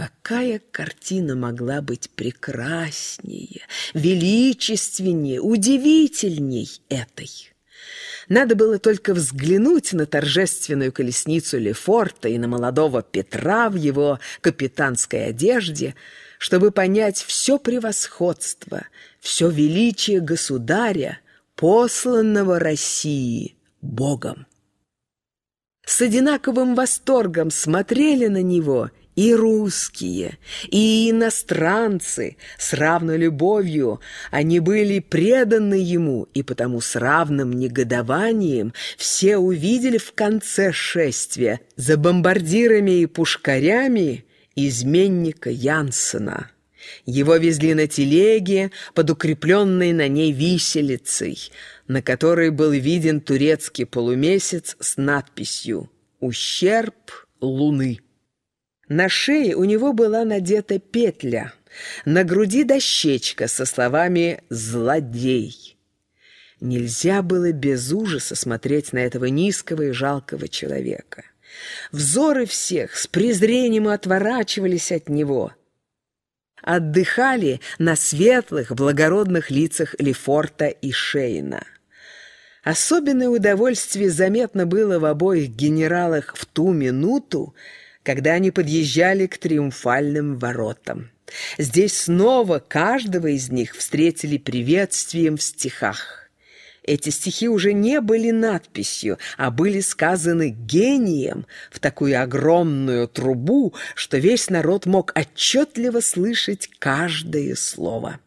Какая картина могла быть прекраснее, величественнее, удивительней этой? Надо было только взглянуть на торжественную колесницу Лефорта и на молодого Петра в его капитанской одежде, чтобы понять все превосходство, все величие государя, посланного России Богом. С одинаковым восторгом смотрели на него и русские, и иностранцы с равной любовью. Они были преданы ему, и потому с равным негодованием все увидели в конце шествия за бомбардирами и пушкарями изменника Янсена. Его везли на телеге под укрепленной на ней виселицей, на которой был виден турецкий полумесяц с надписью «Ущерб Луны». На шее у него была надета петля, на груди дощечка со словами «Злодей». Нельзя было без ужаса смотреть на этого низкого и жалкого человека. Взоры всех с презрением отворачивались от него. Отдыхали на светлых, благородных лицах Лефорта и Шейна. Особенное удовольствие заметно было в обоих генералах в ту минуту, когда они подъезжали к триумфальным воротам. Здесь снова каждого из них встретили приветствием в стихах. Эти стихи уже не были надписью, а были сказаны гением в такую огромную трубу, что весь народ мог отчетливо слышать каждое слово.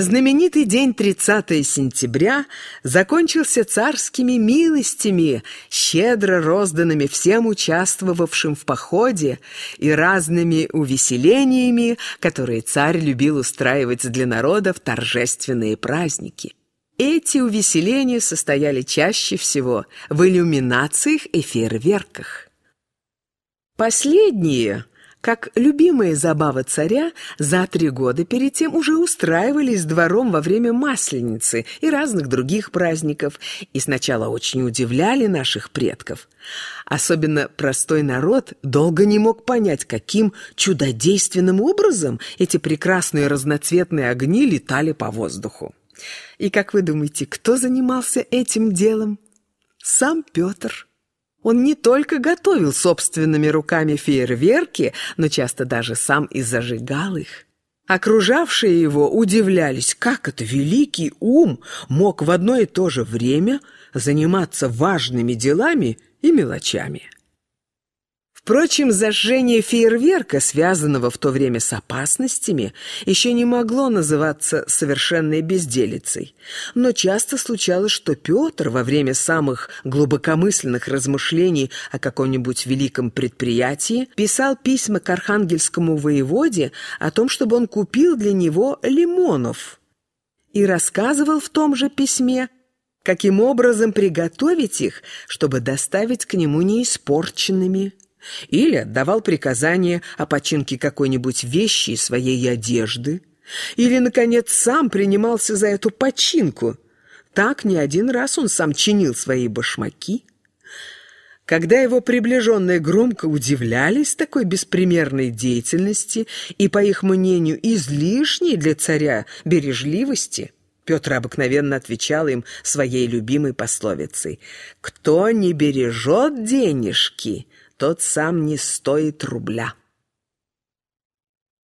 Знаменитый день 30 сентября закончился царскими милостями, щедро розданными всем участвовавшим в походе и разными увеселениями, которые царь любил устраивать для народа в торжественные праздники. Эти увеселения состояли чаще всего в иллюминациях и фейерверках. Последние – как любимые забавы царя, за три года перед тем уже устраивались двором во время Масленицы и разных других праздников, и сначала очень удивляли наших предков. Особенно простой народ долго не мог понять, каким чудодейственным образом эти прекрасные разноцветные огни летали по воздуху. И как вы думаете, кто занимался этим делом? Сам Петр. Он не только готовил собственными руками фейерверки, но часто даже сам и зажигал их. Окружавшие его удивлялись, как это великий ум мог в одно и то же время заниматься важными делами и мелочами. Впрочем, зажжение фейерверка, связанного в то время с опасностями, еще не могло называться совершенной безделицей. Но часто случалось, что Петр во время самых глубокомысленных размышлений о каком-нибудь великом предприятии писал письма к архангельскому воеводе о том, чтобы он купил для него лимонов. И рассказывал в том же письме, каким образом приготовить их, чтобы доставить к нему неиспорченными или отдавал приказания о починке какой-нибудь вещи из своей одежды, или, наконец, сам принимался за эту починку. Так не один раз он сам чинил свои башмаки. Когда его приближенные громко удивлялись такой беспримерной деятельности и, по их мнению, излишней для царя бережливости, Петр обыкновенно отвечал им своей любимой пословицей «Кто не бережет денежки, тот сам не стоит рубля.